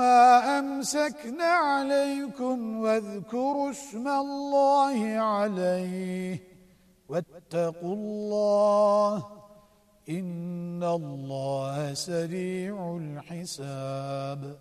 أمسكن عليكم واذكروا اسم الله عليه واتقوا الله إن الله سريع الحساب